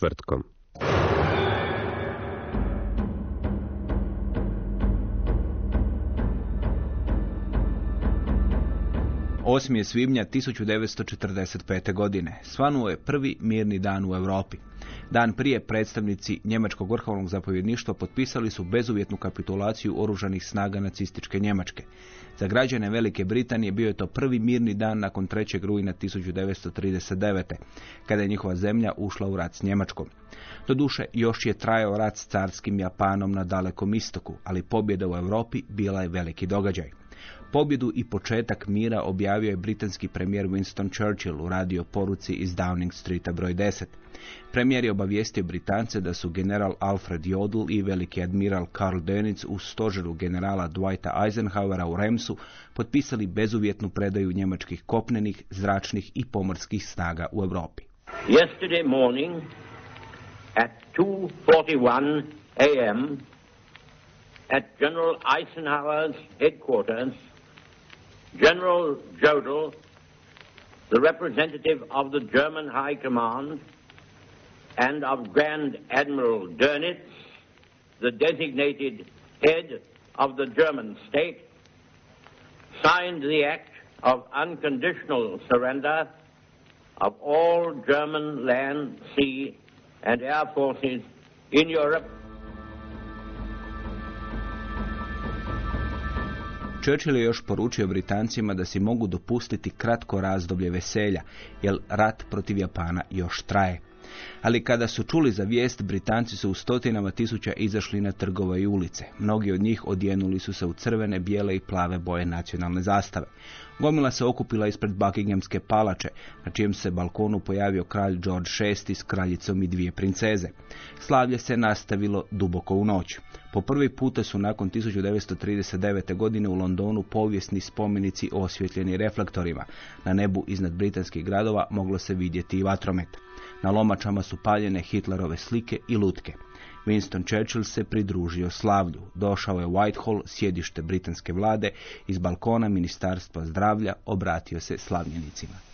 Četvrtkom. Osmi je svibnja 1945. godine. Svanuo je prvi mirni dan u Europi. Dan prije predstavnici Njemačkog vrhovnog zapovjedništva potpisali su bezuvjetnu kapitulaciju oružanih snaga nacističke Njemačke. Za građane Velike Britanije bio je to prvi mirni dan nakon 3. rujna 1939. kada je njihova zemlja ušla u rat s Njemačkom. Doduše, još je trajao rat s carskim Japanom na dalekom istoku, ali pobjeda u Europi bila je veliki događaj. Pobjedu i početak mira objavio je britanski premijer Winston Churchill u radio poruci iz Downing Streeta broj 10. Premijer je obavijestio Britance da su general Alfred Jodl i veliki admiral Karl Dönitz u stožeru generala Dwighta Eisenhowera u Remsu potpisali bezuvjetnu predaju njemačkih kopnenih, zračnih i pomorskih snaga u Europi. Yesterday morning at 2.41 a.m. at General Eisenhower's headquarters, General Jodl, the representative of the German High Command, and of Grand Admiral Dönitz, the designated head of the German state, signed the act of unconditional surrender of all German land, sea, and air forces in Europe Churchill je još poručio Britancima da si mogu dopustiti kratko razdoblje veselja, jer rat protiv Japana još traje. Ali kada su čuli za vijest, Britanci su u stotinama tisuća izašli na trgove i ulice. Mnogi od njih odjenuli su se u crvene, bijele i plave boje nacionalne zastave. Gomila se okupila ispred Buckinghamske palače, na čijem se balkonu pojavio kralj George VI s kraljicom i dvije princeze. Slavlje se nastavilo duboko u noć. Po prvi puta su nakon 1939. godine u Londonu povijesni spomenici osvjetljeni reflektorima. Na nebu iznad britanskih gradova moglo se vidjeti i vatromet. Na lomačama su paljene Hitlerove slike i lutke. Winston Churchill se pridružio slavlju. Došao je Whitehall, sjedište britanske vlade, iz balkona Ministarstva zdravlja obratio se slavljenicima.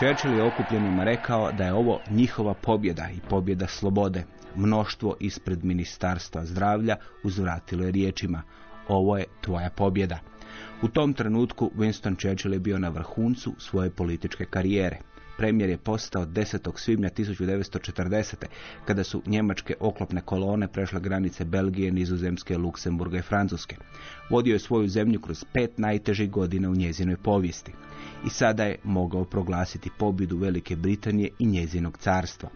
Churchill je okupljenima rekao da je ovo njihova pobjeda i pobjeda slobode. Mnoštvo ispred ministarstva zdravlja uzvratilo je riječima ovo je tvoja pobjeda. U tom trenutku Winston Churchill je bio na vrhuncu svoje političke karijere. Premijer je postao 10. svibnja 1940. kada su njemačke oklopne kolone prešle granice Belgije, Nizozemske, Luksemburga i Francuske. Vodio je svoju zemlju kroz pet najtežih godina u njezinoj povijesti. I sada je mogao proglasiti pobjedu Velike Britanije i njezinog carstva.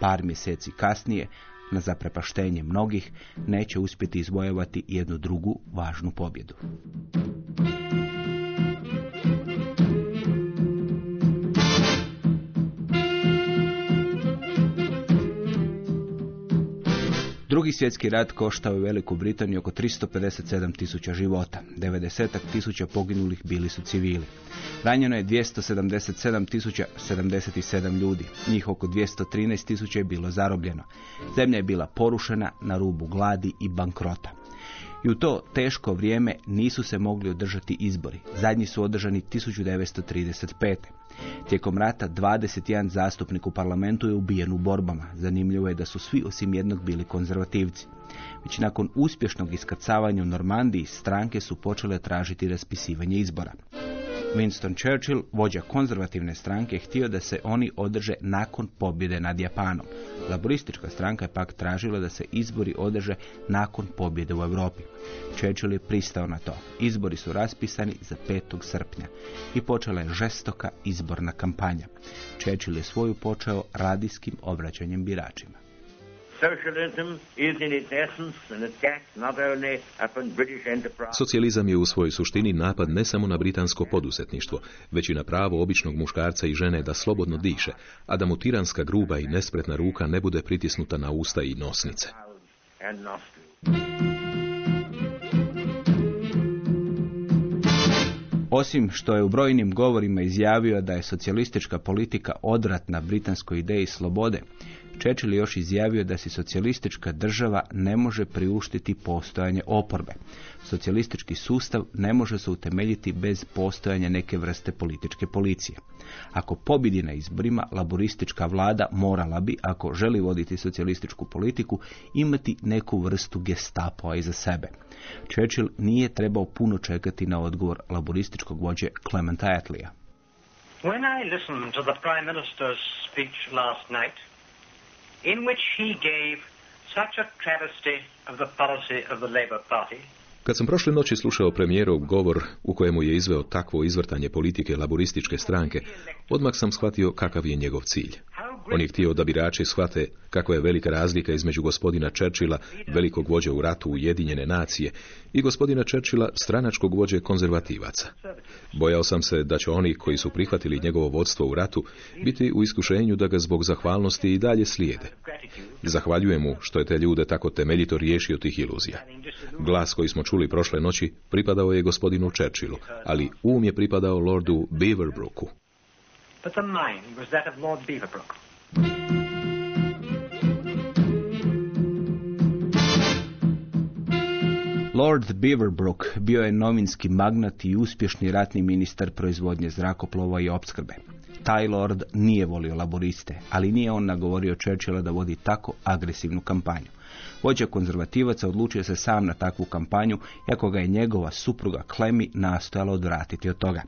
Par mjeseci kasnije, na zaprepaštenje mnogih, neće uspjeti izvojevati jednu drugu važnu pobjedu. Drugi svjetski rat koštao je Veliku Britaniju oko 357 tisuća života. 90 tisuća poginulih bili su civili. Ranjeno je 277 tisuća 77 ljudi. Njih oko 213 tisuća je bilo zarobljeno. Zemlja je bila porušena na rubu gladi i bankrota. I u to teško vrijeme nisu se mogli održati izbori. Zadnji su održani 1935. Tijekom rata 21 zastupnik u parlamentu je ubijen u borbama. Zanimljivo je da su svi osim jednog bili konzervativci. Već nakon uspješnog iskrcavanja u Normandiji stranke su počele tražiti raspisivanje izbora. Winston Churchill, vođa konzervativne stranke, htio da se oni održe nakon pobjede nad Japanom. Laboristička stranka je pak tražila da se izbori održe nakon pobjede u Europi. Churchill je pristao na to. Izbori su raspisani za 5. srpnja i počela je žestoka izborna kampanja. Churchill je svoju počeo radijskim obraćanjem biračima. Socijalizam je u svojoj suštini napad ne samo na britansko poduzetništvo, već i na pravo običnog muškarca i žene da slobodno diše, a da mu tiranska gruba i nespretna ruka ne bude pritisnuta na usta i nosnice. Osim što je u brojnim govorima izjavio da je socijalistička politika odvratna britanskoj ideji slobode, Je još izjavio da si socijalistička država ne može priuštiti postojanje oporbe. Socijalistički sustav ne može se utemeljiti bez postojanja neke vrste političke policije. Ako pobjedi na izborima, laboristička vlada morala bi, ako želi voditi socijalističku politiku, imati neku vrstu gestapoa iza sebe. Churchill nije trebao puno čekati na odgovor laborističkog vođe Clementa Attleya. When I listened to the Prime Minister's speech last night, in which he gave such a travesty of the policy of the Labour Party, Kad sam prošle noći slušao premijerov govor u kojemu je izveo takvo izvrtanje politike laborističke stranke, odmah sam shvatio kakav je njegov cilj. On je htio da birači shvate kako je velika razlika između gospodina Churchilla, velikog vođe u ratu Ujedinjene nacije, i gospodina Churchilla, stranačkog vođe konzervativaca. Bojao sam se da će oni koji su prihvatili njegovo vodstvo u ratu biti u iskušenju da ga zbog zahvalnosti i dalje slijede. Zahvaljujem mu što je te ljude tako temeljito riješio tih iluzija. Glas koji smo čuli prošle noći pripadao je gospodinu Churchillu, ali um je pripadao lordu Beaverbrooku. but the mind was that of Lord Beaverbrook. Lord Beaverbrook bio je novinski magnat i uspješni ratni ministar proizvodnje zrakoplova i opskrbe. Taj lord nije volio laboriste, ali nije on nagovorio Churchilla da vodi tako agresivnu kampanju. Vođa konzervativaca odlučio se sam na takvu kampanju, iako ga je njegova supruga Clemmy nastojala odvratiti od toga.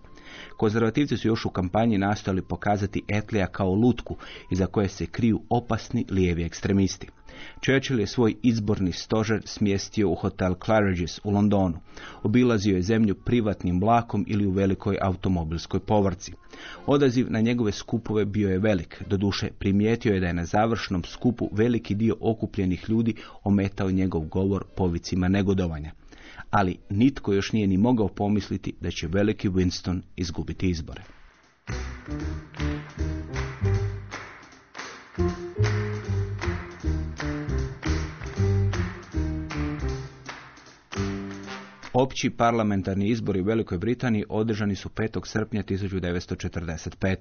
Konzervativci su još u kampanji nastojali pokazati Etlija kao lutku iza koje se kriju opasni lijevi ekstremisti. Churchill je svoj izborni stožer smjestio u hotel Claridge's u Londonu. Obilazio je zemlju privatnim vlakom ili u velikoj automobilskoj povrci. Odaziv na njegove skupove bio je velik. Doduše, primijetio je da je na završnom skupu veliki dio okupljenih ljudi ometao njegov govor povicima negodovanja. Ali nitko još nije ni mogao pomisliti da će veliki Winston izgubiti izbore. Opći parlamentarni izbori u Velikoj Britaniji održani su 5. srpnja 1945.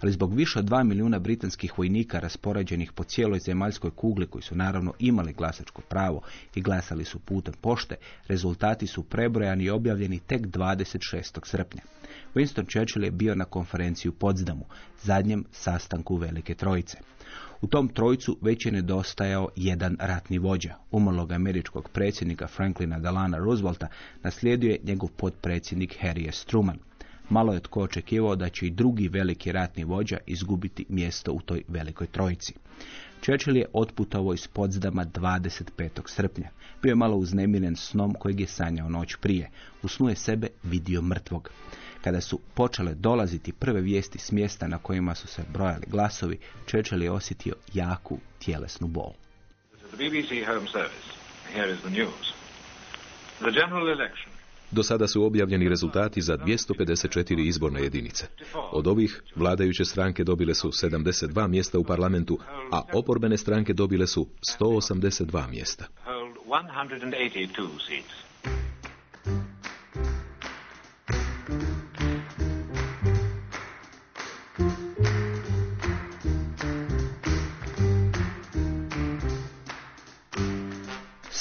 Ali zbog više od 2 milijuna britanskih vojnika raspoređenih po cijeloj zemaljskoj kugli koji su naravno imali glasačko pravo i glasali su putem pošte, rezultati su prebrojani i objavljeni tek 26. srpnja. Winston Churchill je bio na konferenciji u Potsdamu, zadnjem sastanku Velike Trojice. U tom trojcu već je nedostajao jedan ratni vođa. Umrlog američkog predsjednika Franklina Delana Roosevelta naslijedio je njegov potpredsjednik Harry S. Truman. Malo je tko očekivao da će i drugi veliki ratni vođa izgubiti mjesto u toj velikoj trojici. Churchill je otputovao iz Potsdama 25. srpnja. Bio je malo uznemiren snom kojeg je sanjao noć prije. U snu je sebe vidio mrtvog. Kada su počele dolaziti prve vijesti s mjesta na kojima su se brojali glasovi, Churchill je osjetio jaku tjelesnu bol. Do sada su objavljeni rezultati za 254 izborne jedinice. Od ovih vladajuće stranke dobile su 72 mjesta u parlamentu, a oporbene stranke dobile su 182 mjesta.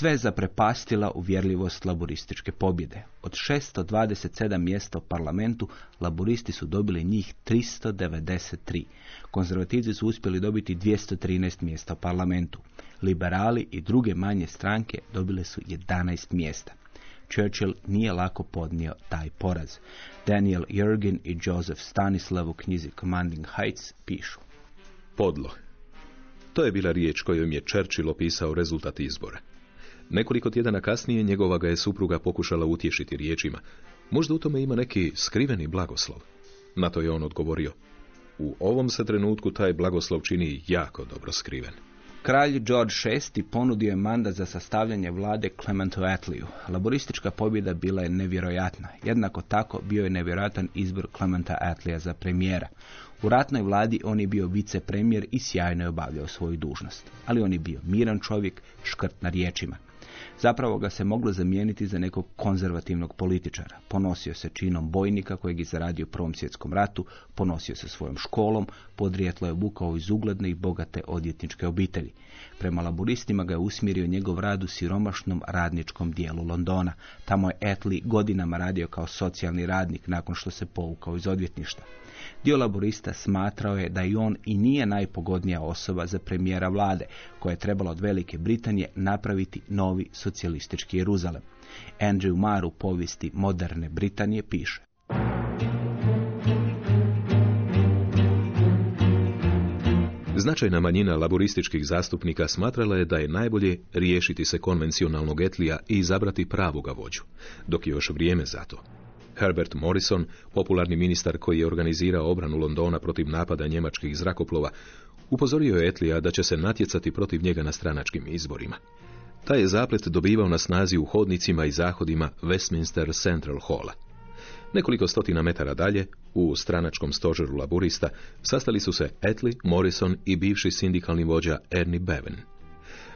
Sve zaprepastila uvjerljivost laborističke pobjede. Od 627 mjesta u parlamentu, laboristi su dobili njih 393. Konzervativci su uspjeli dobiti 213 mjesta u parlamentu. Liberali i druge manje stranke dobile su 11 mjesta. Churchill nije lako podnio taj poraz. Daniel Jurgen i Joseph Stanislav u knjizi Commanding Heights pišu. Podlo. To je bila riječ kojom je Churchill opisao rezultat izbora. Nekoliko tjedana kasnije njegova ga je supruga pokušala utješiti riječima. Možda u tome ima neki skriveni blagoslov. Na to je on odgovorio. U ovom se trenutku taj blagoslov čini jako dobro skriven. Kralj George VI ponudio je mandat za sastavljanje vlade Clementu Atleyu. Laboristička pobjeda bila je nevjerojatna. Jednako tako bio je nevjerojatan izbor Clementa Atleya za premijera. U ratnoj vladi on je bio vicepremijer i sjajno je obavljao svoju dužnost. Ali on je bio miran čovjek, škrt na riječima. Zapravo ga se moglo zamijeniti za nekog konzervativnog političara. Ponosio se činom bojnika kojeg je zaradio u Prvom svjetskom ratu, ponosio se svojom školom, podrijetlo je vukao iz ugledne i bogate odjetničke obitelji. Prema laboristima ga je usmjerio njegov rad u siromašnom radničkom dijelu Londona. Tamo je Etli godinama radio kao socijalni radnik nakon što se povukao iz odvjetništva. Dio laborista smatrao je da i on i nije najpogodnija osoba za premijera vlade, koja je trebala od Velike Britanije napraviti novi socijalistički Jeruzalem. Andrew Marr u povijesti moderne Britanije piše. Značajna manjina laborističkih zastupnika smatrala je da je najbolje riješiti se konvencionalnog etlija i izabrati pravoga vođu, dok je još vrijeme za to. Herbert Morrison, popularni ministar koji je organizirao obranu Londona protiv napada njemačkih zrakoplova, upozorio je Etlija da će se natjecati protiv njega na stranačkim izborima. Taj je zaplet dobivao na snazi u hodnicima i zahodima Westminster Central Halla. Nekoliko stotina metara dalje, u stranačkom stožeru laburista, sastali su se Etli, Morrison i bivši sindikalni vođa Ernie Bevan.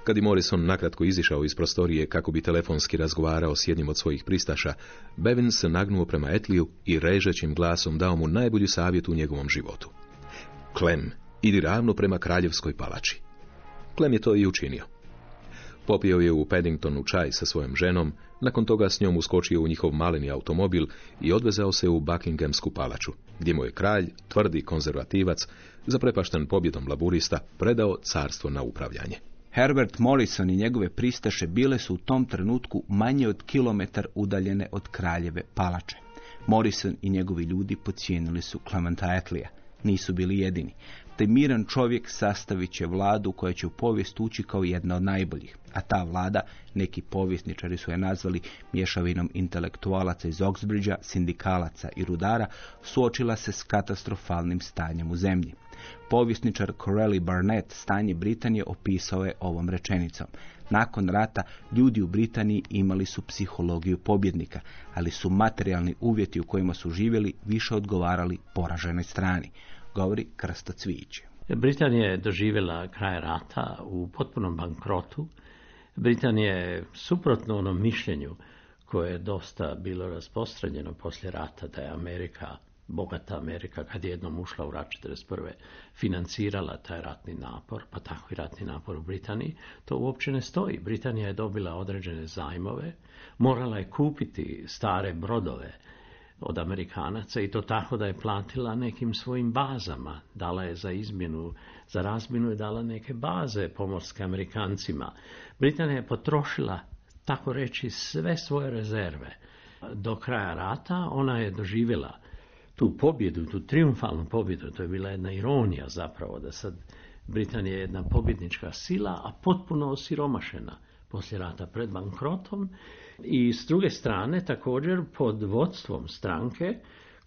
Kad je Morrison nakratko izišao iz prostorije kako bi telefonski razgovarao s jednim od svojih pristaša, Bevin se nagnuo prema Etliju i režećim glasom dao mu najbolji savjet u njegovom životu. Klem, idi ravno prema kraljevskoj palači. Klem je to i učinio. Popio je u Paddingtonu čaj sa svojom ženom, nakon toga s njom uskočio u njihov maleni automobil i odvezao se u Buckinghamsku palaču, gdje mu je kralj, tvrdi konzervativac, zaprepašten pobjedom laburista, predao carstvo na upravljanje. Herbert Morrison i njegove pristaše bile su u tom trenutku manje od kilometar udaljene od kraljeve palače. Morrison i njegovi ljudi pocijenili su Clementa Atleya. Nisu bili jedini. Te miran čovjek sastavit će vladu koja će u povijest ući kao jedna od najboljih. A ta vlada, neki povjesničari su je nazvali mješavinom intelektualaca iz Oxbridgea, sindikalaca i rudara, suočila se s katastrofalnim stanjem u zemlji. Povjesničar Corelli Barnett stanje Britanije opisao je ovom rečenicom. Nakon rata ljudi u Britaniji imali su psihologiju pobjednika, ali su materijalni uvjeti u kojima su živjeli više odgovarali poraženoj strani, govori Krsto Cvijić. Britanija je doživjela kraj rata u potpunom bankrotu. Britanija je suprotno onom mišljenju koje je dosta bilo raspostranjeno poslije rata da je Amerika bogata Amerika kad je jednom ušla u rat 1941. financirala taj ratni napor, pa tako i ratni napor u Britaniji, to uopće ne stoji. Britanija je dobila određene zajmove, morala je kupiti stare brodove od Amerikanaca i to tako da je platila nekim svojim bazama. Dala je za izmjenu, za razmjenu je dala neke baze pomorske Amerikancima. Britanija je potrošila, tako reći, sve svoje rezerve. Do kraja rata ona je doživjela tu pobjedu, tu triumfalnu pobjedu, to je bila jedna ironija zapravo da sad Britanija je jedna pobjednička sila, a potpuno osiromašena poslije rata pred bankrotom i s druge strane također pod vodstvom stranke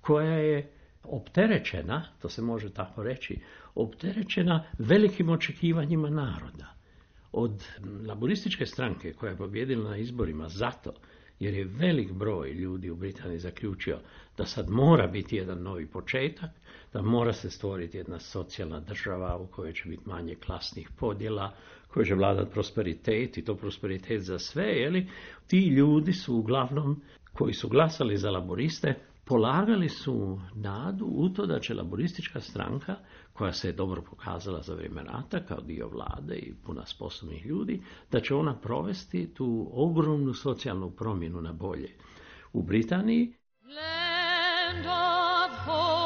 koja je opterećena, to se može tako reći, opterećena velikim očekivanjima naroda. Od laborističke stranke koja je pobjedila na izborima zato jer je velik broj ljudi u Britaniji zaključio da sad mora biti jedan novi početak, da mora se stvoriti jedna socijalna država u kojoj će biti manje klasnih podjela, koja će vladati prosperitet i to prosperitet za sve, jeli? Ti ljudi su uglavnom, koji su glasali za laboriste, polagali su nadu u to da će laboristička stranka, koja se je dobro pokazala za vrijeme rata kao dio vlade i puna sposobnih ljudi, da će ona provesti tu ogromnu socijalnu promjenu na bolje. U Britaniji Land of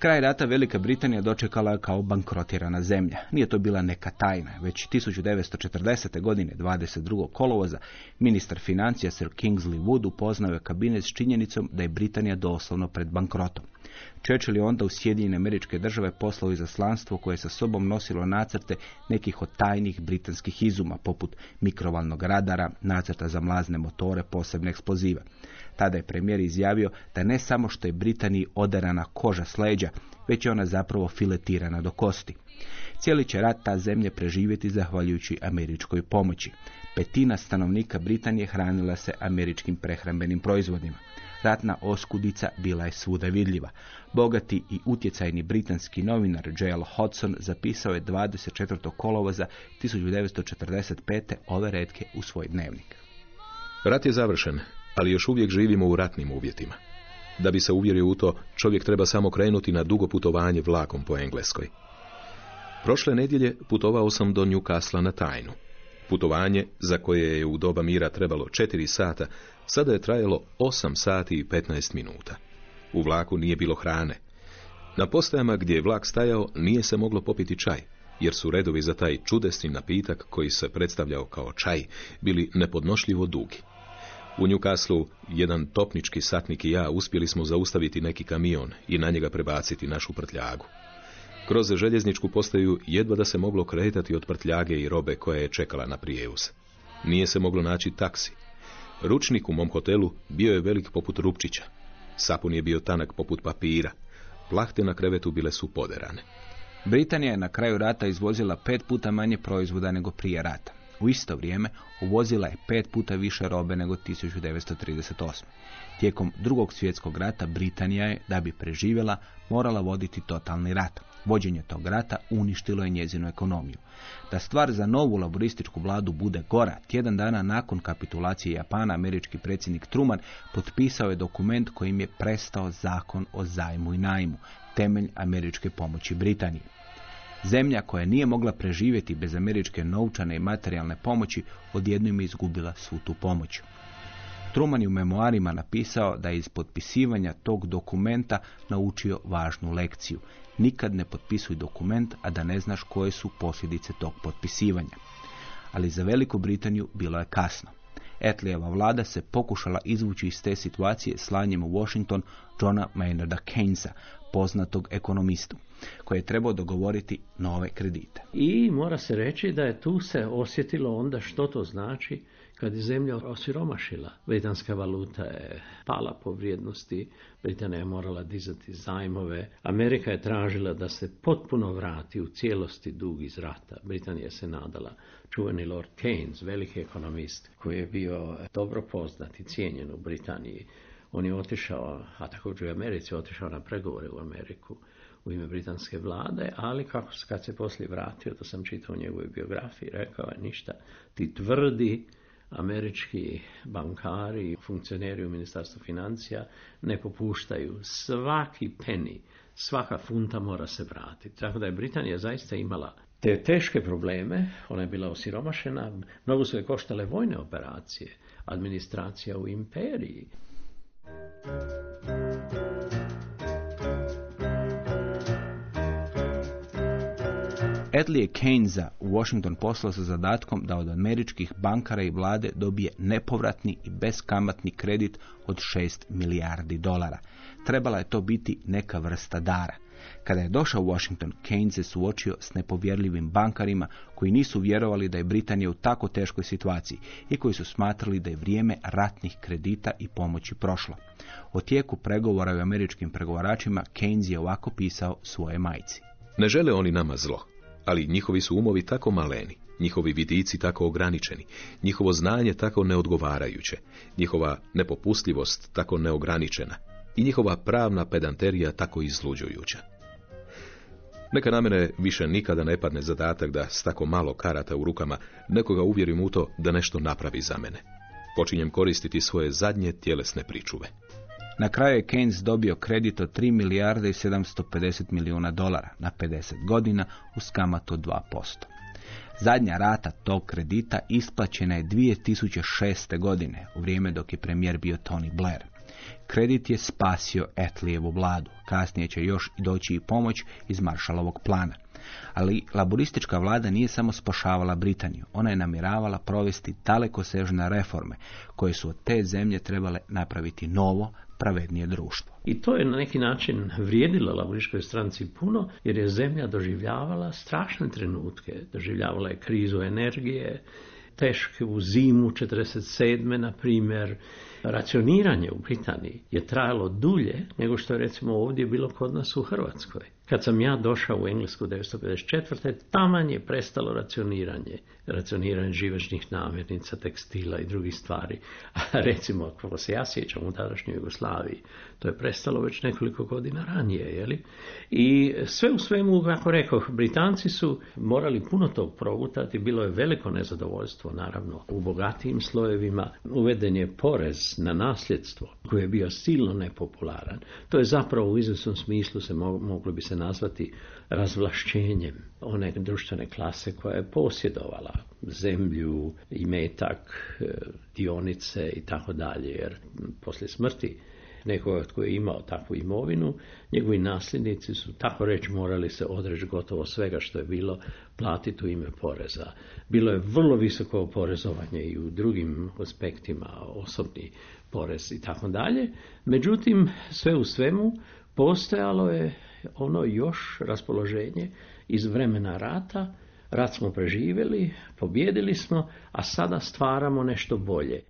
Kraj rata Velika Britanija dočekala kao bankrotirana zemlja. Nije to bila neka tajna, već 1940. godine 22. kolovoza ministar financija Sir Kingsley Wood upoznao je kabinet s činjenicom da je Britanija doslovno pred bankrotom. Churchill je onda u Sjedinjene američke države poslao izaslanstvo koje je sa sobom nosilo nacrte nekih od tajnih britanskih izuma, poput mikrovalnog radara, nacrta za mlazne motore, posebne eksplozive. Tada je premijer izjavio da ne samo što je Britaniji oderana koža s leđa, već je ona zapravo filetirana do kosti. Cijeli će rat ta zemlje preživjeti zahvaljujući američkoj pomoći. Petina stanovnika Britanije hranila se američkim prehrambenim proizvodima. Ratna oskudica bila je svuda vidljiva. Bogati i utjecajni britanski novinar J.L. Hodson zapisao je 24. kolovoza 1945. ove redke u svoj dnevnik. Rat je završen, ali još uvijek živimo u ratnim uvjetima. Da bi se uvjerio u to, čovjek treba samo krenuti na dugo putovanje vlakom po Engleskoj. Prošle nedjelje putovao sam do Newcastle na tajnu. Putovanje, za koje je u doba mira trebalo 4 sata, sada je trajalo 8 sati i 15 minuta. U vlaku nije bilo hrane. Na postajama gdje je vlak stajao nije se moglo popiti čaj, jer su redovi za taj čudesni napitak koji se predstavljao kao čaj bili nepodnošljivo dugi. U Newcastle jedan topnički satnik i ja uspjeli smo zaustaviti neki kamion i na njega prebaciti našu prtljagu. Kroz željezničku postaju jedva da se moglo kretati od prtljage i robe koja je čekala na prijevoz. Nije se moglo naći taksi. Ručnik u mom hotelu bio je velik poput rupčića. Sapun je bio tanak poput papira. Plahte na krevetu bile su poderane. Britanija je na kraju rata izvozila pet puta manje proizvoda nego prije rata. U isto vrijeme uvozila je pet puta više robe nego 1938. Tijekom drugog svjetskog rata Britanija je, da bi preživjela, morala voditi totalni rat. Vođenje tog rata uništilo je njezinu ekonomiju. Da stvar za novu laborističku vladu bude gora, tjedan dana nakon kapitulacije Japana, američki predsjednik Truman potpisao je dokument kojim je prestao zakon o zajmu i najmu, temelj američke pomoći Britaniji. Zemlja koja nije mogla preživjeti bez američke novčane i materijalne pomoći, odjednom je izgubila svu tu pomoć. Truman je u memoarima napisao da je iz potpisivanja tog dokumenta naučio važnu lekciju. Nikad ne potpisuj dokument, a da ne znaš koje su posljedice tog potpisivanja. Ali za Veliku Britaniju bilo je kasno. Etlijeva vlada se pokušala izvući iz te situacije slanjem u Washington Johna Maynarda Keynesa, poznatog ekonomistu, koji je trebao dogovoriti nove kredite. I mora se reći da je tu se osjetilo onda što to znači kad je zemlja osiromašila. Britanska valuta je pala po vrijednosti, Britanija je morala dizati zajmove, Amerika je tražila da se potpuno vrati u cijelosti dug iz rata. Britanija se nadala čuveni Lord Keynes, veliki ekonomist, koji je bio dobro poznat i cijenjen u Britaniji. On je otišao, a također u Americi, otišao na pregovore u Ameriku u ime britanske vlade, ali kako kad se poslije vratio, to sam čitao u njegovoj biografiji, rekao je ništa, ti tvrdi američki bankari funkcioneri u ministarstvu financija ne popuštaju. Svaki peni, svaka funta mora se vratiti. Tako da je Britanija zaista imala te teške probleme, ona je bila osiromašena, mnogo su je koštale vojne operacije, administracija u imperiji. Je Keynesa u Washington poslao sa zadatkom da od američkih bankara i vlade dobije nepovratni i beskamatni kredit od 6 milijardi dolara. Trebala je to biti neka vrsta dara. Kada je došao u Washington, Keynes se suočio s nepovjerljivim bankarima koji nisu vjerovali da je Britanija u tako teškoj situaciji i koji su smatrali da je vrijeme ratnih kredita i pomoći prošlo. O tijeku pregovora u američkim pregovaračima Keynes je ovako pisao svoje majci. Ne žele oni nama zlo, ali njihovi su umovi tako maleni, njihovi vidici tako ograničeni, njihovo znanje tako neodgovarajuće, njihova nepopustljivost tako neograničena i njihova pravna pedanterija tako izluđujuća. Neka na mene više nikada ne padne zadatak da s tako malo karata u rukama nekoga uvjerim u to da nešto napravi za mene. Počinjem koristiti svoje zadnje tjelesne pričuve. Na kraju je Keynes dobio kredit od 3 milijarde i 750 milijuna dolara na 50 godina uz kamatu od 2%. Zadnja rata tog kredita isplaćena je 2006. godine, u vrijeme dok je premijer bio Tony Blair. Kredit je spasio Etlijevu vladu. Kasnije će još i doći i pomoć iz Maršalovog plana. Ali laboristička vlada nije samo spašavala Britaniju. Ona je namjeravala provesti dalekosežne reforme koje su od te zemlje trebale napraviti novo, pravednije društvo. I to je na neki način vrijedilo laborističkoj stranci puno, jer je zemlja doživljavala strašne trenutke. Doživljavala je krizu energije, tešku zimu 47. na primjer. Racioniranje u Britaniji je trajalo dulje nego što je recimo ovdje bilo kod nas u Hrvatskoj. Kad sam ja došao u Englesku 1954. taman je prestalo racioniranje. Racioniranje živežnih namirnica, tekstila i drugih stvari. A recimo, ako se ja sjećam u tadašnjoj Jugoslaviji, to je prestalo već nekoliko godina ranije. Jeli? I sve u svemu, kako rekao, Britanci su morali puno tog progutati. Bilo je veliko nezadovoljstvo, naravno, u bogatijim slojevima. Uveden je porez na nasljedstvo, koji je bio silno nepopularan. To je zapravo u izvjesnom smislu se moglo bi se nazvati razvlašćenjem one društvene klase koja je posjedovala zemlju, imetak, e, dionice i tako dalje, jer poslije smrti nekoga tko je imao takvu imovinu, njegovi nasljednici su tako reći morali se odreći gotovo svega što je bilo platiti u ime poreza. Bilo je vrlo visoko oporezovanje i u drugim aspektima, osobni porez i tako dalje. Međutim, sve u svemu postojalo je ono još raspoloženje iz vremena rata, rat smo preživjeli, pobjedili smo, a sada stvaramo nešto bolje.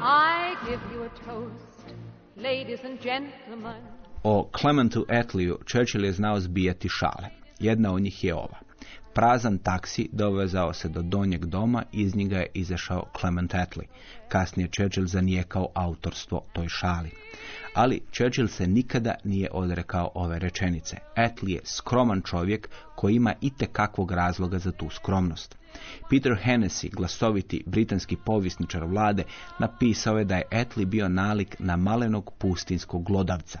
I give you a toast, ladies and gentlemen. O Clementu Attleyu Churchill je znao zbijati šale. Jedna od njih je ova. Prazan taksi dovezao se do donjeg doma i iz njega je izašao Clement Attlee. Kasnije Churchill zanijekao autorstvo toj šali. Ali Churchill se nikada nije odrekao ove rečenice. Attlee je skroman čovjek koji ima itekakvog razloga za tu skromnost. Peter Hennessy, glasoviti britanski povjesničar vlade, napisao je da je Attlee bio nalik na malenog pustinskog glodavca.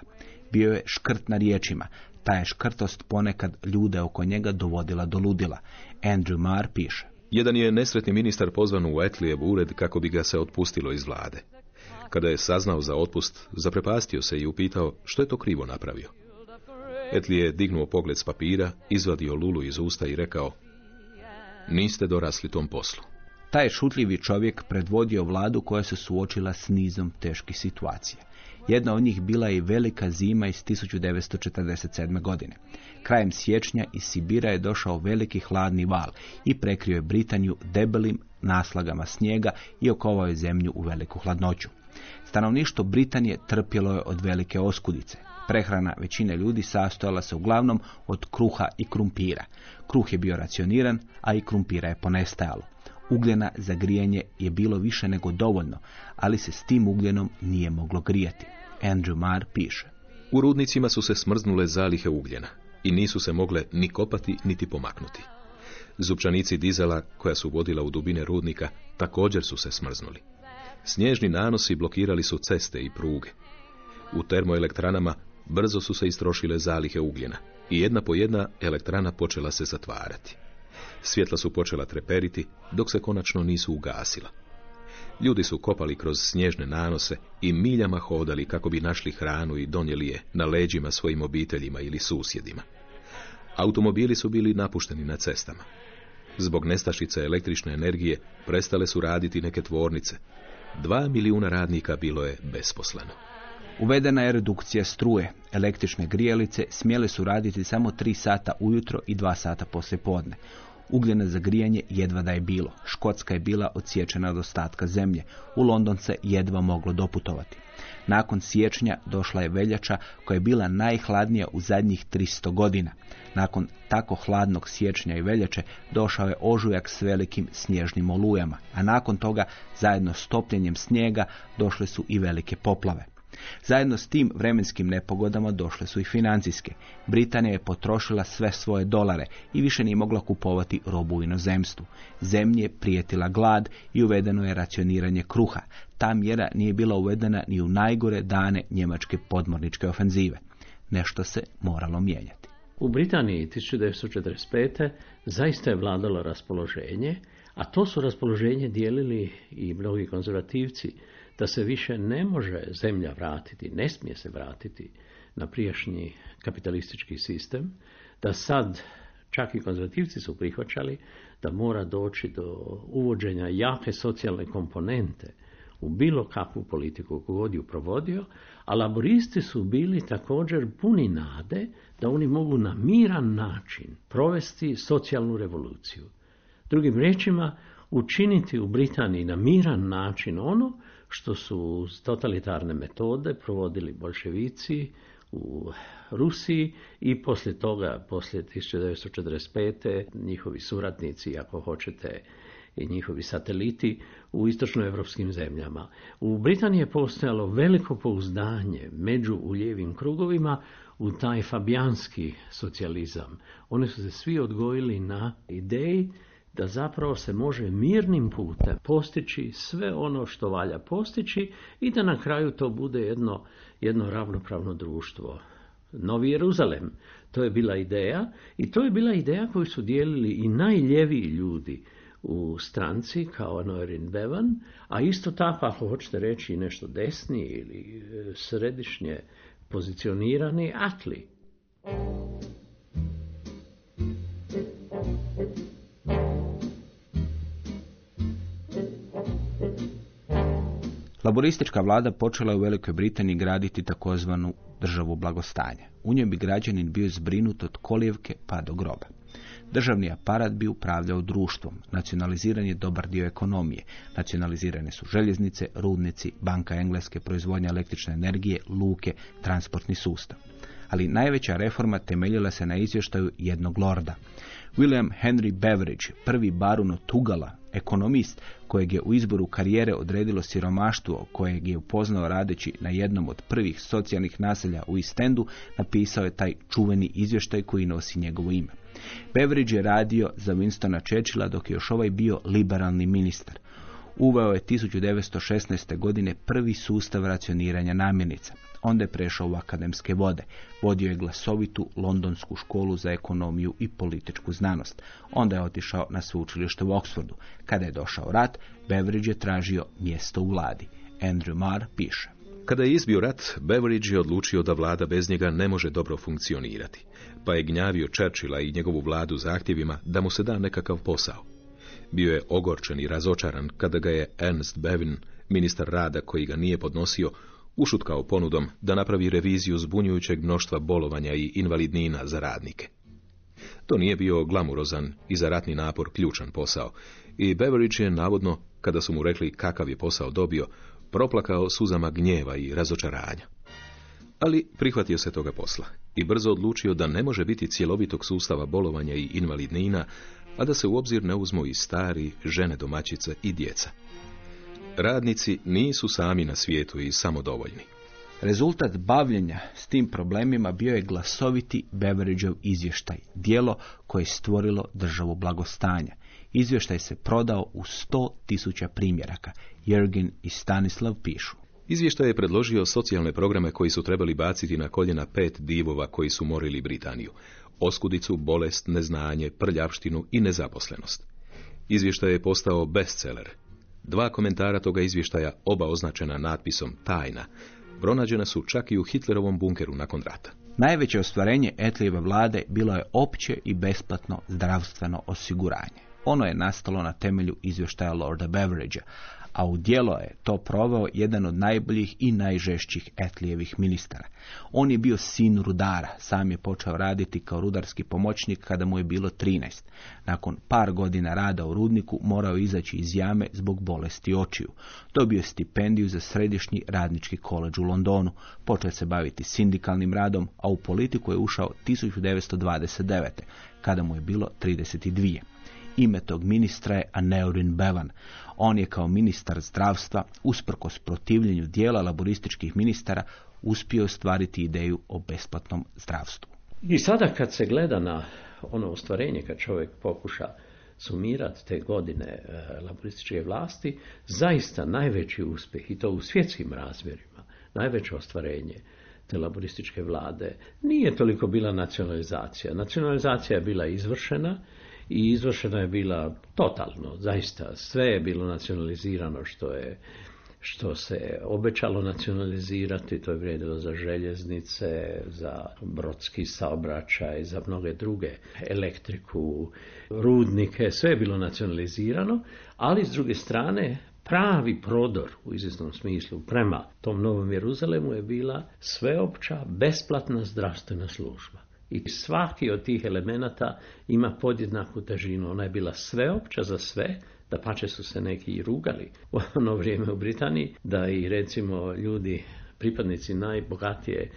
Bio je škrt na riječima, ta je škrtost ponekad ljude oko njega dovodila do ludila. Andrew Marr piše. Jedan je nesretni ministar pozvan u Etlijev ured kako bi ga se otpustilo iz vlade. Kada je saznao za otpust, zaprepastio se i upitao što je to krivo napravio. Etli je dignuo pogled s papira, izvadio lulu iz usta i rekao Niste dorasli tom poslu. Taj šutljivi čovjek predvodio vladu koja se suočila s nizom teških situacija. Jedna od njih bila je i velika zima iz 1947. godine. Krajem siječnja iz Sibira je došao veliki hladni val i prekrio je Britaniju debelim naslagama snijega i okovao je zemlju u veliku hladnoću. Stanovništvo Britanije trpjelo je od velike oskudice. Prehrana većine ljudi sastojala se uglavnom od kruha i krumpira. Kruh je bio racioniran, a i krumpira je ponestajalo. Ugljena za grijanje je bilo više nego dovoljno, ali se s tim ugljenom nije moglo grijati. Andrew Marr piše. U rudnicima su se smrznule zalihe ugljena i nisu se mogle ni kopati niti pomaknuti. Zupčanici dizela koja su vodila u dubine rudnika također su se smrznuli. Snježni nanosi blokirali su ceste i pruge. U termoelektranama brzo su se istrošile zalihe ugljena i jedna po jedna elektrana počela se zatvarati. Svjetla su počela treperiti dok se konačno nisu ugasila. Ljudi su kopali kroz snježne nanose i miljama hodali kako bi našli hranu i donijeli je na leđima svojim obiteljima ili susjedima. Automobili su bili napušteni na cestama. Zbog nestašice električne energije prestale su raditi neke tvornice. Dva milijuna radnika bilo je besposleno. Uvedena je redukcija struje. Električne grijalice smjele su raditi samo tri sata ujutro i dva sata poslije podne. Ugljena za grijanje jedva da je bilo. Škotska je bila odsječena od ostatka zemlje. U London se jedva moglo doputovati. Nakon siječnja došla je veljača koja je bila najhladnija u zadnjih 300 godina. Nakon tako hladnog siječnja i veljače došao je ožujak s velikim snježnim olujama, a nakon toga zajedno s topljenjem snijega došle su i velike poplave. Zajedno s tim vremenskim nepogodama došle su i financijske. Britanija je potrošila sve svoje dolare i više nije mogla kupovati robu u inozemstvu. Zemlji je prijetila glad i uvedeno je racioniranje kruha. Ta mjera nije bila uvedena ni u najgore dane njemačke podmorničke ofenzive. Nešto se moralo mijenjati. U Britaniji 1945. zaista je vladalo raspoloženje, a to su raspoloženje dijelili i mnogi konzervativci, da se više ne može zemlja vratiti, ne smije se vratiti na prijašnji kapitalistički sistem, da sad čak i konzervativci su prihvaćali da mora doći do uvođenja jake socijalne komponente u bilo kakvu politiku koju je provodio, a laboristi su bili također puni nade da oni mogu na miran način provesti socijalnu revoluciju. Drugim riječima, učiniti u Britaniji na miran način ono što su totalitarne metode provodili bolševici u Rusiji i poslije toga, poslije 1945. njihovi suradnici, ako hoćete, i njihovi sateliti u istočnoevropskim zemljama. U Britaniji je postojalo veliko pouzdanje među u lijevim krugovima u taj fabijanski socijalizam. Oni su se svi odgojili na ideji da zapravo se može mirnim putem postići sve ono što valja postići i da na kraju to bude jedno, jedno ravnopravno društvo. Novi Jeruzalem, to je bila ideja i to je bila ideja koju su dijelili i najljeviji ljudi u stranci kao Noirin Bevan, a isto tako ako hoćete reći nešto desni ili e, središnje pozicionirani Atli. Laboristička vlada počela je u Velikoj Britaniji graditi takozvanu državu blagostanja. U njoj bi građanin bio zbrinut od kolijevke pa do groba. Državni aparat bi upravljao društvom, nacionaliziran je dobar dio ekonomije, nacionalizirane su željeznice, rudnici, banka engleske, proizvodnja električne energije, luke, transportni sustav. Ali najveća reforma temeljila se na izvještaju jednog lorda. William Henry Beveridge, prvi barun Tugala, ekonomist kojeg je u izboru karijere odredilo siromaštvo kojeg je upoznao radeći na jednom od prvih socijalnih naselja u Istendu, napisao je taj čuveni izvještaj koji nosi njegovo ime. Beveridge je radio za Winstona Churchilla dok je još ovaj bio liberalni ministar. Uveo je 1916. godine prvi sustav racioniranja namirnica. Onda je prešao u akademske vode. Vodio je glasovitu londonsku školu za ekonomiju i političku znanost. Onda je otišao na sveučilište u Oxfordu. Kada je došao rat, Beveridge je tražio mjesto u vladi. Andrew Marr piše. Kada je izbio rat, Beveridge je odlučio da vlada bez njega ne može dobro funkcionirati, pa je gnjavio Churchilla i njegovu vladu zahtjevima da mu se da nekakav posao. Bio je ogorčen i razočaran kada ga je Ernst Bevin, ministar rada koji ga nije podnosio, ušutkao ponudom da napravi reviziju zbunjujućeg mnoštva bolovanja i invalidnina za radnike. To nije bio glamurozan i za ratni napor ključan posao i Beveridge je navodno, kada su mu rekli kakav je posao dobio, proplakao suzama gnjeva i razočaranja. Ali prihvatio se toga posla i brzo odlučio da ne može biti cjelovitog sustava bolovanja i invalidnina, a da se u obzir ne uzmu i stari, žene domaćice i djeca. Radnici nisu sami na svijetu i samodovoljni. Rezultat bavljenja s tim problemima bio je glasoviti Beveridgeov izvještaj, dijelo koje je stvorilo državu blagostanja. Izvještaj se prodao u sto tisuća primjeraka. Jurgen i Stanislav pišu. Izvještaj je predložio socijalne programe koji su trebali baciti na koljena pet divova koji su morili Britaniju. Oskudicu, bolest, neznanje, prljavštinu i nezaposlenost. Izvještaj je postao bestseller. Dva komentara toga izvještaja, oba označena natpisom tajna, pronađena su čak i u Hitlerovom bunkeru nakon rata. Najveće ostvarenje Etlijeve vlade bilo je opće i besplatno zdravstveno osiguranje. Ono je nastalo na temelju izvještaja Lorda Beveridgea, a u djelo je to proveo jedan od najboljih i najžešćih Etlijevih ministara. On je bio sin rudara, sam je počeo raditi kao rudarski pomoćnik kada mu je bilo 13. Nakon par godina rada u rudniku morao izaći iz jame zbog bolesti očiju. Dobio je stipendiju za središnji radnički koleđ u Londonu, počeo se baviti sindikalnim radom, a u politiku je ušao 1929. kada mu je bilo 32. Ime tog ministra je Aneurin Bevan. On je kao ministar zdravstva, usprkos protivljenju dijela laborističkih ministara, uspio ostvariti ideju o besplatnom zdravstvu. I sada kad se gleda na ono ostvarenje, kad čovjek pokuša sumirati te godine e, laborističke vlasti, zaista najveći uspjeh, i to u svjetskim razmjerima, najveće ostvarenje te laborističke vlade nije toliko bila nacionalizacija. Nacionalizacija je bila izvršena, i izvršena je bila totalno, zaista sve je bilo nacionalizirano što je što se obećalo nacionalizirati, to je vrijedilo za željeznice, za brodski saobraćaj, za mnoge druge, elektriku, rudnike, sve je bilo nacionalizirano, ali s druge strane pravi prodor u izvjesnom smislu prema tom Novom Jeruzalemu je bila sveopća besplatna zdravstvena služba. I svaki od tih elemenata ima podjednaku težinu. Ona je bila sveopća za sve, da pače su se neki i rugali u ono vrijeme u Britaniji, da i recimo ljudi, pripadnici najbogatije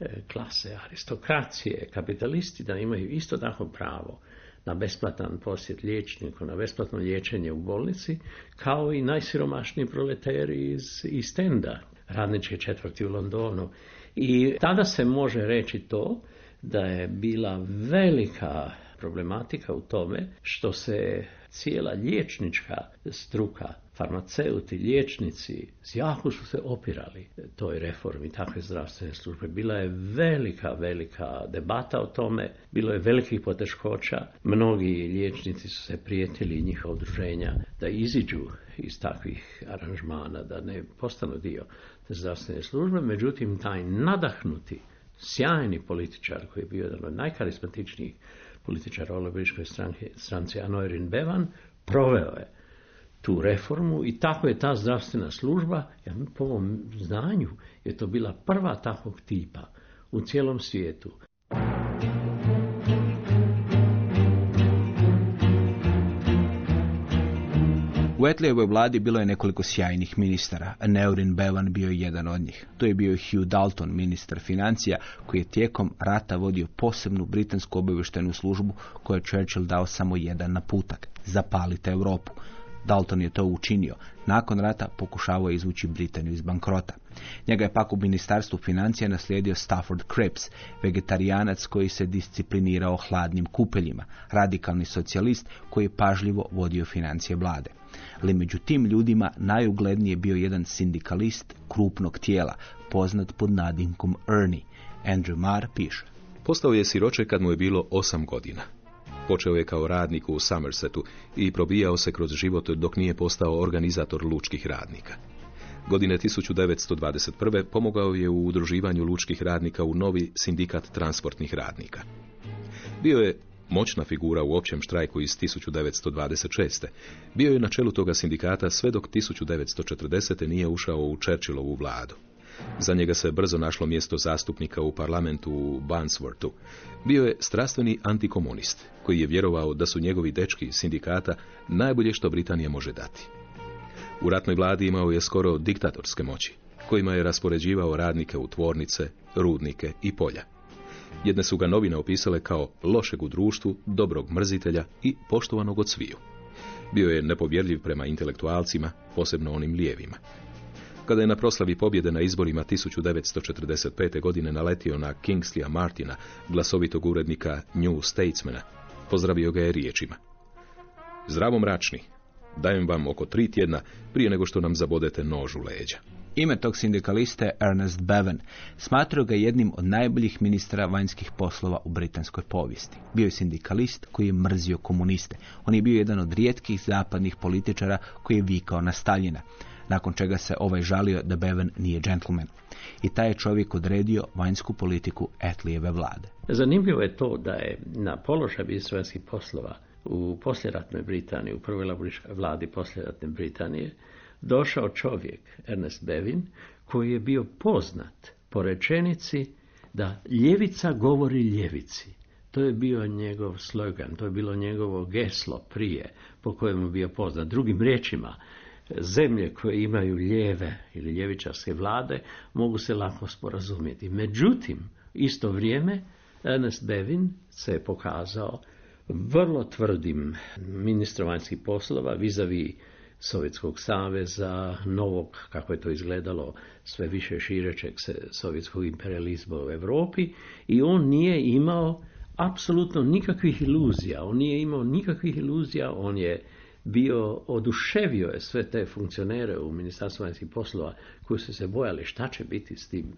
e, klase, aristokracije, kapitalisti, da imaju isto tako pravo na besplatan posjet liječniku, na besplatno liječenje u bolnici, kao i najsiromašniji proleteri iz, iz Stenda, radničke četvrti u Londonu. I tada se može reći to da je bila velika problematika u tome što se cijela liječnička struka, farmaceuti, liječnici, jako su se opirali toj reformi takve zdravstvene službe. Bila je velika, velika debata o tome, bilo je velikih poteškoća. Mnogi liječnici su se prijetili njihova udruženja da iziđu iz takvih aranžmana, da ne postanu dio zdravstvene službe. Međutim, taj nadahnuti sjajni političar koji je bio jedan od najkarismatičnijih političara u Laboriškoj stranci Anoirin Bevan, proveo je tu reformu i tako je ta zdravstvena služba, ja, po mom znanju, je to bila prva takvog tipa u cijelom svijetu. U Etlijevoj vladi bilo je nekoliko sjajnih ministara, Neurin Bevan bio je jedan od njih. To je bio Hugh Dalton, ministar financija, koji je tijekom rata vodio posebnu britansku obavještenu službu koju je Churchill dao samo jedan naputak. Zapalite Europu. Dalton je to učinio. Nakon rata pokušavao je izvući Britaniju iz bankrota. Njega je pak u ministarstvu financija naslijedio Stafford Cripps, vegetarijanac koji se disciplinirao hladnim kupeljima, radikalni socijalist koji je pažljivo vodio financije vlade. Ali među tim ljudima najugledniji je bio jedan sindikalist krupnog tijela, poznat pod nadinkom Ernie. Andrew Marr piše. Postao je siroče kad mu je bilo osam godina. Počeo je kao radnik u Somersetu i probijao se kroz život dok nije postao organizator lučkih radnika. Godine 1921. pomogao je u udruživanju lučkih radnika u novi sindikat transportnih radnika. Bio je moćna figura u općem štrajku iz 1926. Bio je na čelu toga sindikata sve dok 1940. nije ušao u Churchillovu vladu. Za njega se brzo našlo mjesto zastupnika u parlamentu u Bansworthu. Bio je strastveni antikomunist, koji je vjerovao da su njegovi dečki sindikata najbolje što Britanija može dati. U ratnoj vladi imao je skoro diktatorske moći, kojima je raspoređivao radnike u tvornice, rudnike i polja. Jedne su ga novine opisale kao lošeg u društvu, dobrog mrzitelja i poštovanog od sviju. Bio je nepovjerljiv prema intelektualcima, posebno onim lijevima. Kada je na proslavi pobjede na izborima 1945. godine naletio na Kingsleya Martina, glasovitog urednika New Statesmana, pozdravio ga je riječima. Zdravo mračni, dajem vam oko tri tjedna prije nego što nam zabodete nož u leđa. Ime tog sindikalista je Ernest Bevan. Smatrao ga jednim od najboljih ministra vanjskih poslova u britanskoj povijesti. Bio je sindikalist koji je mrzio komuniste. On je bio jedan od rijetkih zapadnih političara koji je vikao na Staljina nakon čega se ovaj žalio da Bevan nije džentlmen. I taj je čovjek odredio vanjsku politiku Etlijeve vlade. Zanimljivo je to da je na položaj vanjskih poslova u posljeratnoj Britaniji, u prvoj laborističkoj vladi posljeratne Britanije, došao čovjek, Ernest Bevin, koji je bio poznat po rečenici da ljevica govori ljevici. To je bio njegov slogan, to je bilo njegovo geslo prije po kojemu bio poznat. Drugim riječima, zemlje koje imaju lijeve ili ljevičarske vlade mogu se lako sporazumjeti. Međutim, isto vrijeme Ernest Bevin se je pokazao vrlo tvrdim ministrom vanjskih poslova vizavi Sovjetskog saveza, novog, kako je to izgledalo, sve više širećeg sovjetskog imperializma u Europi i on nije imao apsolutno nikakvih iluzija. On nije imao nikakvih iluzija, on je bio, oduševio je sve te funkcionere u Ministarstvu vanjskih poslova koji su se bojali šta će biti s tim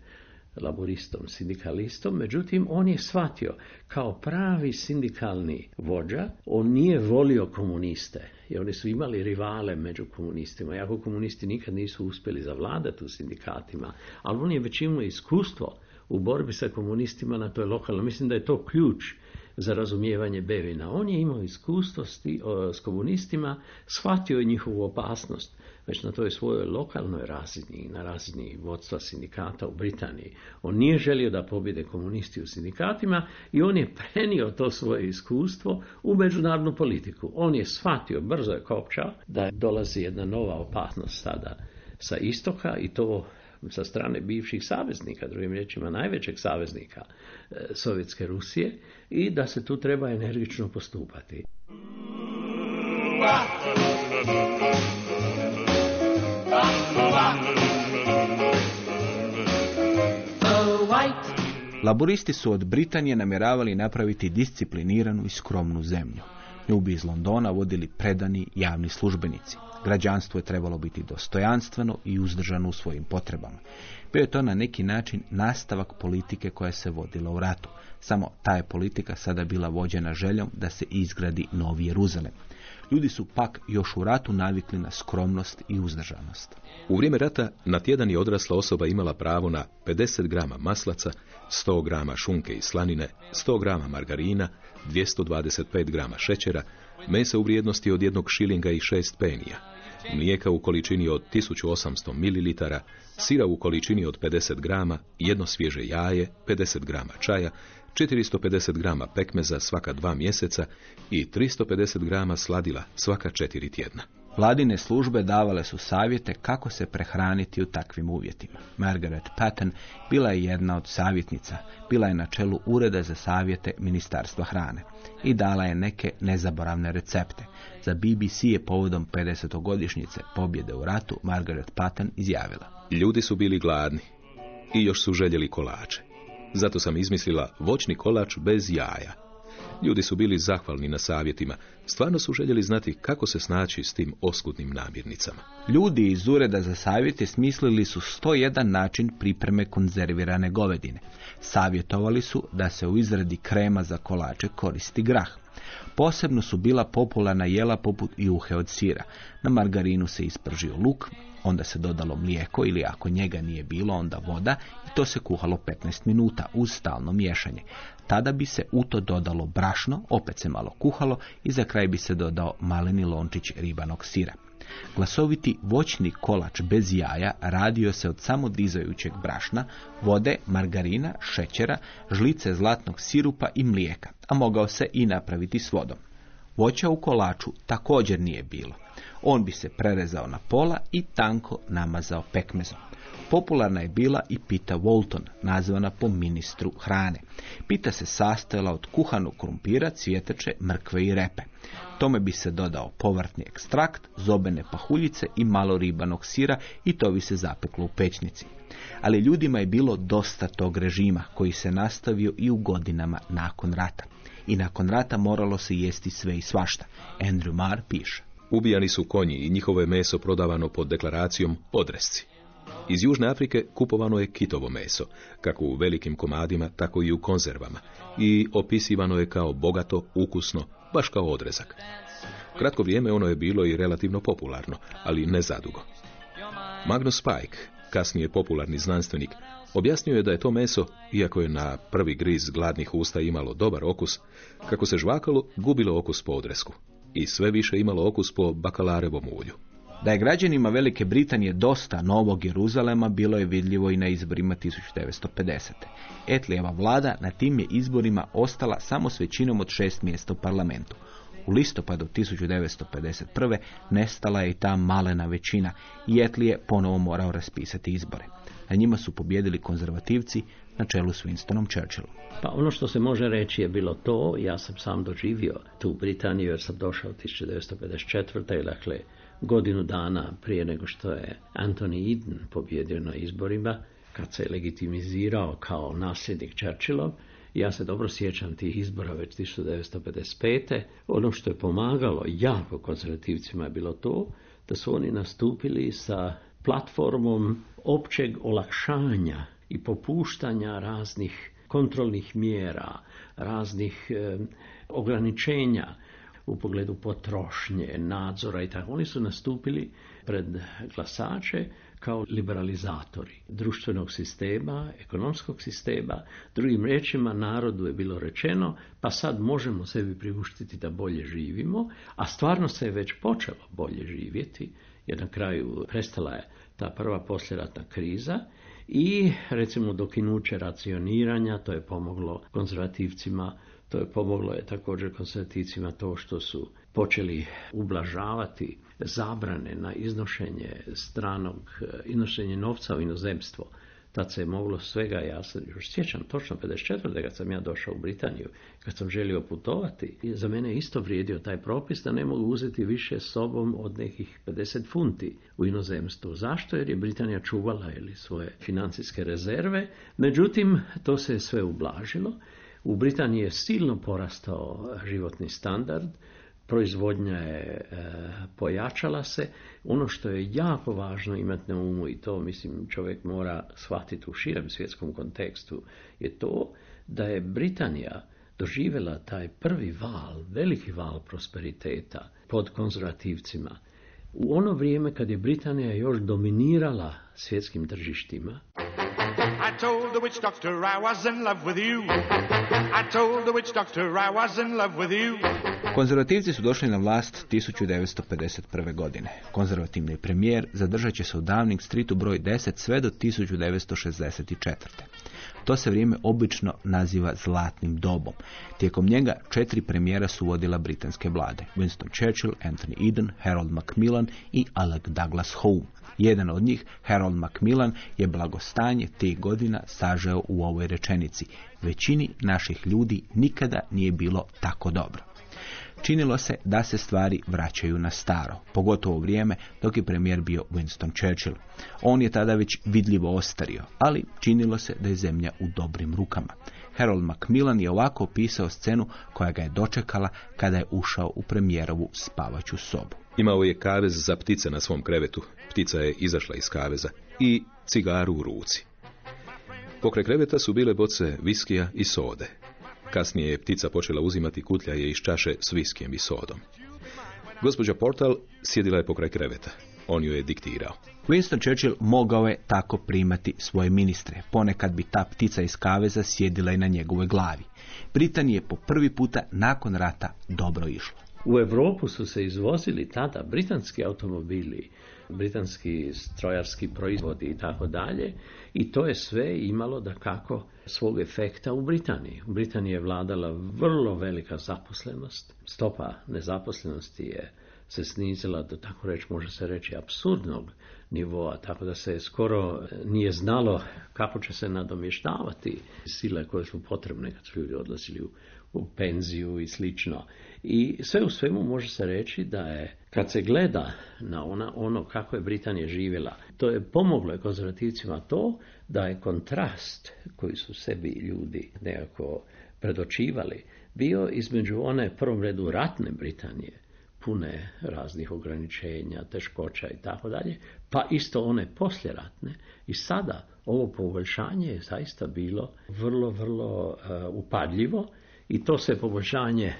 laboristom, sindikalistom, međutim on je shvatio kao pravi sindikalni vođa, on nije volio komuniste i oni su imali rivale među komunistima, iako komunisti nikad nisu uspjeli zavladati u sindikatima, ali on je već imao iskustvo u borbi sa komunistima na toj lokalnoj. Mislim da je to ključ za razumijevanje Bevina. On je imao iskustvo s komunistima, shvatio je njihovu opasnost već na toj svojoj lokalnoj razini, na razini vodstva sindikata u Britaniji. On nije želio da pobjede komunisti u sindikatima i on je prenio to svoje iskustvo u međunarodnu politiku. On je shvatio, brzo je kopčao, da dolazi jedna nova opasnost sada sa istoka i to sa strane bivših saveznika, drugim riječima najvećeg saveznika e, Sovjetske Rusije i da se tu treba energično postupati. Laboristi su od Britanije namjeravali napraviti discipliniranu i skromnu zemlju. Nju bi iz Londona vodili predani javni službenici. Građanstvo je trebalo biti dostojanstveno i uzdržano u svojim potrebama. Bio je to na neki način nastavak politike koja se vodila u ratu. Samo ta je politika sada bila vođena željom da se izgradi Novi Jeruzalem. Ljudi su pak još u ratu navikli na skromnost i uzdržanost. U vrijeme rata na tjedan je odrasla osoba imala pravo na 50 grama maslaca, 100 grama šunke i slanine, 100 grama margarina, 225 grama šećera, mesa u vrijednosti od jednog šilinga i šest penija, mlijeka u količini od 1800 ml, sira u količini od 50 grama, jedno svježe jaje, 50 grama čaja, 450 grama pekmeza svaka dva mjeseca i 350 grama sladila svaka četiri tjedna. Vladine službe davale su savjete kako se prehraniti u takvim uvjetima. Margaret Patton bila je jedna od savjetnica, bila je na čelu Ureda za savjete Ministarstva hrane i dala je neke nezaboravne recepte. Za BBC je povodom 50. godišnjice pobjede u ratu Margaret Patton izjavila. Ljudi su bili gladni i još su željeli kolače. Zato sam izmislila voćni kolač bez jaja. Ljudi su bili zahvalni na savjetima. Stvarno su željeli znati kako se snaći s tim oskudnim namirnicama. Ljudi iz Ureda za savjete smislili su 101 način pripreme konzervirane govedine. Savjetovali su da se u izradi krema za kolače koristi grah. Posebno su bila popularna jela poput juhe od sira. Na margarinu se ispržio luk, onda se dodalo mlijeko ili ako njega nije bilo onda voda i to se kuhalo 15 minuta uz stalno miješanje. Tada bi se u to dodalo brašno, opet se malo kuhalo i za kraj bi se dodao maleni lončić ribanog sira. Glasoviti voćni kolač bez jaja radio se od samo dizajućeg brašna, vode, margarina, šećera, žlice zlatnog sirupa i mlijeka, a mogao se i napraviti s vodom. Voća u kolaču također nije bilo. On bi se prerezao na pola i tanko namazao pekmezom. Popularna je bila i pita Walton, nazvana po ministru hrane. Pita se sastojala od kuhanog krumpira, cvjetače, mrkve i repe. Tome bi se dodao povrtni ekstrakt, zobene pahuljice i malo ribanog sira i to bi se zapeklo u pečnici. Ali ljudima je bilo dosta tog režima koji se nastavio i u godinama nakon rata. I nakon rata moralo se jesti sve i svašta. Andrew Marr piše. Ubijani su konji i njihovo je meso prodavano pod deklaracijom podresci. Iz Južne Afrike kupovano je kitovo meso, kako u velikim komadima, tako i u konzervama, i opisivano je kao bogato, ukusno, baš kao odrezak. Kratko vrijeme ono je bilo i relativno popularno, ali ne zadugo. Magnus Pike, kasnije popularni znanstvenik, objasnio je da je to meso, iako je na prvi griz gladnih usta imalo dobar okus, kako se žvakalo, gubilo okus po odresku i sve više imalo okus po bakalarevom ulju. Da je građanima Velike Britanije dosta Novog Jeruzalema bilo je vidljivo i na izborima 1950. Etlijeva vlada na tim je izborima ostala samo s većinom od šest mjesta u parlamentu. U listopadu 1951. nestala je i ta malena većina i Etli je ponovo morao raspisati izbore. Na njima su pobjedili konzervativci na čelu s Winstonom Churchillom. Pa ono što se može reći je bilo to, ja sam sam doživio tu Britaniju jer sam došao 1954. dakle godinu dana prije nego što je Anthony Eden pobjedio na izborima, kad se je legitimizirao kao nasljednik Churchillov, ja se dobro sjećam tih izbora već 1955. Ono što je pomagalo jako konzervativcima je bilo to da su oni nastupili sa platformom općeg olakšanja i popuštanja raznih kontrolnih mjera, raznih e, ograničenja u pogledu potrošnje, nadzora i tako. Oni su nastupili pred glasače kao liberalizatori društvenog sistema, ekonomskog sistema. Drugim riječima, narodu je bilo rečeno, pa sad možemo sebi priuštiti da bolje živimo, a stvarno se je već počelo bolje živjeti, jer na kraju prestala je ta prva posljeratna kriza i recimo dokinuće racioniranja, to je pomoglo konzervativcima to je pomoglo je također konservativcima to što su počeli ublažavati zabrane na iznošenje stranog, iznošenje novca u inozemstvo. Tad se je moglo svega, ja se još sjećam točno 54. kad sam ja došao u Britaniju, kad sam želio putovati. Za mene isto vrijedio taj propis da ne mogu uzeti više sobom od nekih 50 funti u inozemstvu. Zašto? Jer je Britanija čuvala ili svoje financijske rezerve. Međutim, to se je sve ublažilo u Britaniji je silno porastao životni standard, proizvodnja je e, pojačala se. Ono što je jako važno imati na umu i to mislim čovjek mora shvatiti u širem svjetskom kontekstu je to da je Britanija doživjela taj prvi val, veliki val prosperiteta pod konzervativcima u ono vrijeme kad je Britanija još dominirala svjetskim tržištima. I told the witch doctor I was in love with you. I told the witch doctor I was in love with you. Konzervativci su došli na vlast 1951. godine. Konzervativni premijer zadržat će se u Downing Streetu broj 10 sve do 1964. To se vrijeme obično naziva zlatnim dobom. Tijekom njega četiri premijera su vodila britanske vlade. Winston Churchill, Anthony Eden, Harold Macmillan i Alec Douglas Home. Jedan od njih, Harold Macmillan, je blagostanje tih godina sažeo u ovoj rečenici. Većini naših ljudi nikada nije bilo tako dobro. Činilo se da se stvari vraćaju na staro, pogotovo u vrijeme dok je premijer bio Winston Churchill. On je tada već vidljivo ostario, ali činilo se da je zemlja u dobrim rukama. Harold Macmillan je ovako opisao scenu koja ga je dočekala kada je ušao u premijerovu spavaću sobu. Imao je kavez za ptice na svom krevetu. Ptica je izašla iz kaveza i cigaru u ruci. Pokraj kreveta su bile boce viskija i sode. Kasnije je ptica počela uzimati kutljaje iz čaše s viskijem i sodom. Gospođa Portal sjedila je pokraj kreveta. On ju je diktirao. Winston Churchill mogao je tako primati svoje ministre. Ponekad bi ta ptica iz kaveza sjedila i na njegovoj glavi. Britanije je po prvi puta nakon rata dobro išlo. U Europu su se izvozili tada britanski automobili, britanski strojarski proizvodi i tako dalje i to je sve imalo da kako svog efekta u Britaniji. U Britaniji je vladala vrlo velika zaposlenost, stopa nezaposlenosti je se snizila do tako reći, može se reći, absurdnog nivoa, tako da se skoro nije znalo kako će se nadomještavati sile koje su potrebne kad su ljudi odlazili u, u penziju i slično. I sve u svemu može se reći da je, kad se gleda na ona, ono kako je Britanija živjela, to je pomoglo je konzervativcima to da je kontrast koji su sebi ljudi nekako predočivali bio između one prvom redu ratne Britanije, pune raznih ograničenja, teškoća i tako dalje, pa isto one posljeratne i sada ovo poboljšanje je zaista bilo vrlo, vrlo uh, upadljivo I to se poboljšanje e,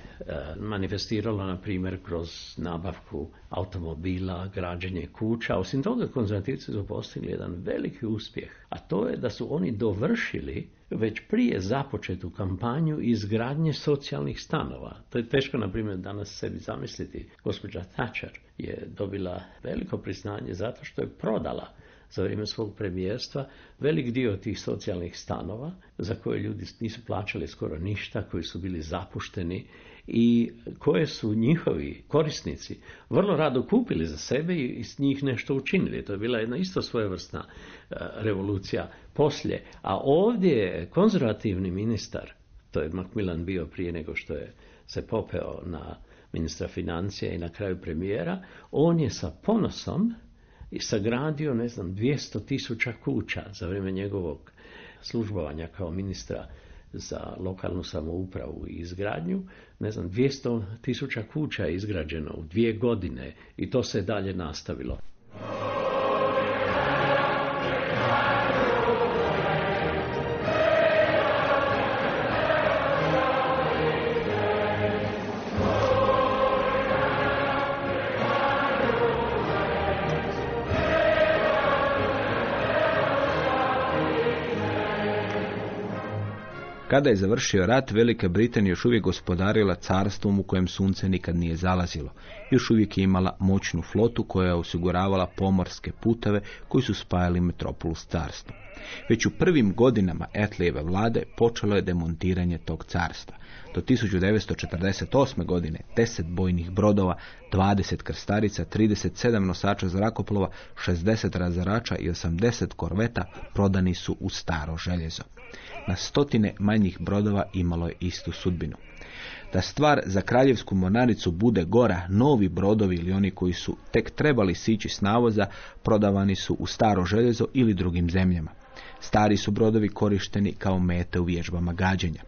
manifestiralo, na primjer, kroz nabavku automobila, građenje kuća. Osim toga, konzervativci su postigli jedan veliki uspjeh, a to je da su oni dovršili već prije započetu kampanju izgradnje socijalnih stanova. To je teško, na primjer, danas sebi zamisliti. Gospođa Thatcher je dobila veliko priznanje zato što je prodala za vrijeme svog premijerstva velik dio tih socijalnih stanova za koje ljudi nisu plaćali skoro ništa, koji su bili zapušteni i koje su njihovi korisnici vrlo rado kupili za sebe i s njih nešto učinili. To je bila jedna isto svojevrsna e, revolucija poslije. A ovdje je konzervativni ministar, to je Macmillan bio prije nego što je se popeo na ministra financija i na kraju premijera, on je sa ponosom i sagradio, ne znam, 200 tisuća kuća za vrijeme njegovog službovanja kao ministra za lokalnu samoupravu i izgradnju. Ne znam, 200 tisuća kuća je izgrađeno u dvije godine i to se dalje nastavilo. Kada je završio rat, Velika Britanija još uvijek gospodarila carstvom u kojem sunce nikad nije zalazilo. Još uvijek je imala moćnu flotu koja je osiguravala pomorske puteve koji su spajali metropolu s carstvom. Već u prvim godinama Etlijeve vlade počelo je demontiranje tog carstva. Do 1948. godine 10 bojnih brodova, 20 krstarica, 37 nosača zrakoplova, 60 razarača i 80 korveta prodani su u staro željezo na stotine manjih brodova imalo je istu sudbinu. Da stvar za kraljevsku mornaricu bude gora, novi brodovi ili oni koji su tek trebali sići s navoza, prodavani su u staro željezo ili drugim zemljama. Stari su brodovi korišteni kao mete u vježbama gađenja.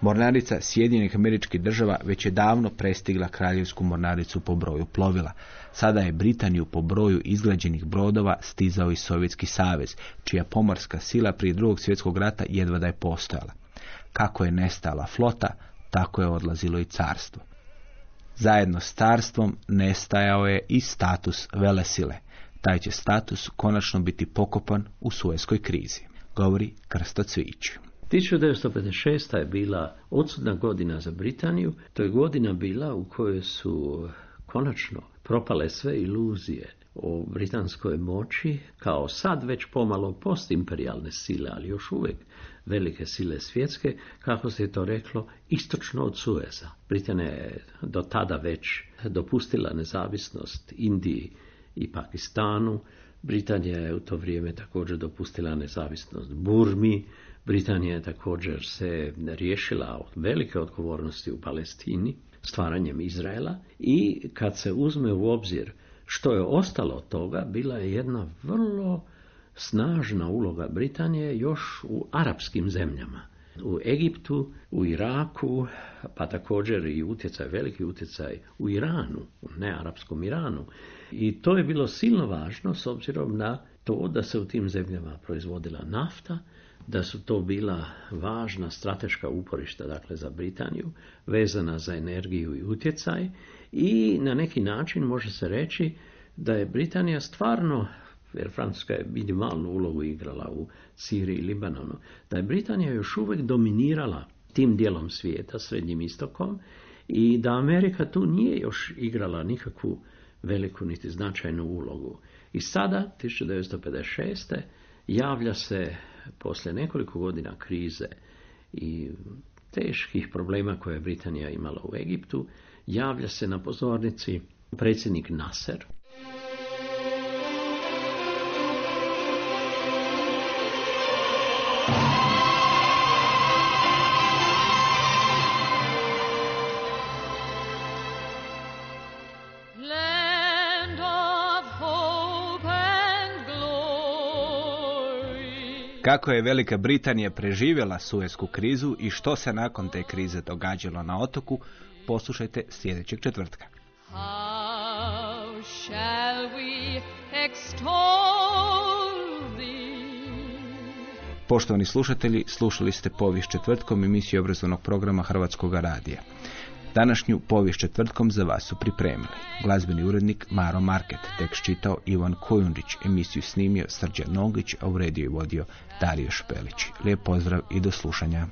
Mornarica Sjedinjenih američkih država već je davno prestigla kraljevsku mornaricu po broju plovila. Sada je Britaniju po broju izgrađenih brodova stizao i Sovjetski savez, čija pomorska sila prije drugog svjetskog rata jedva da je postojala. Kako je nestala flota, tako je odlazilo i carstvo. Zajedno s carstvom nestajao je i status velesile. Taj će status konačno biti pokopan u Suezkoj krizi, govori Krsto Cvić. 1956. je bila odsudna godina za Britaniju. To je godina bila u kojoj su konačno propale sve iluzije o britanskoj moći kao sad već pomalo postimperijalne sile, ali još uvijek velike sile svjetske, kako se je to reklo, istočno od Sueza. Britanija je do tada već dopustila nezavisnost Indiji i Pakistanu, Britanija je u to vrijeme također dopustila nezavisnost Burmi, Britanija je također se riješila od velike odgovornosti u Palestini, stvaranjem Izraela i kad se uzme u obzir što je ostalo od toga, bila je jedna vrlo snažna uloga Britanije još u arapskim zemljama. U Egiptu, u Iraku, pa također i utjecaj, veliki utjecaj u Iranu, u nearapskom Iranu. I to je bilo silno važno s obzirom na to da se u tim zemljama proizvodila nafta, da su to bila važna strateška uporišta dakle za Britaniju, vezana za energiju i utjecaj i na neki način može se reći da je Britanija stvarno, jer Francuska je minimalnu ulogu igrala u Siriji i Libanonu, da je Britanija još uvijek dominirala tim dijelom svijeta, Srednjim istokom, i da Amerika tu nije još igrala nikakvu veliku niti značajnu ulogu. I sada, 1956. javlja se poslije nekoliko godina krize i teških problema koje je Britanija imala u Egiptu, javlja se na pozornici predsjednik Nasser, Kako je Velika Britanija preživjela Suezku krizu i što se nakon te krize događalo na otoku, poslušajte sljedećeg četvrtka. How shall we Poštovani slušatelji, slušali ste povijest četvrtkom emisiju obrazovnog programa Hrvatskog radija. Današnju povijest četvrtkom za vas su pripremili. Glazbeni urednik Maro Market, tekst čitao Ivan Kojundić, emisiju snimio Srđan Nogić, a u rediju i vodio Dario Špelić. Lijep pozdrav i do slušanja.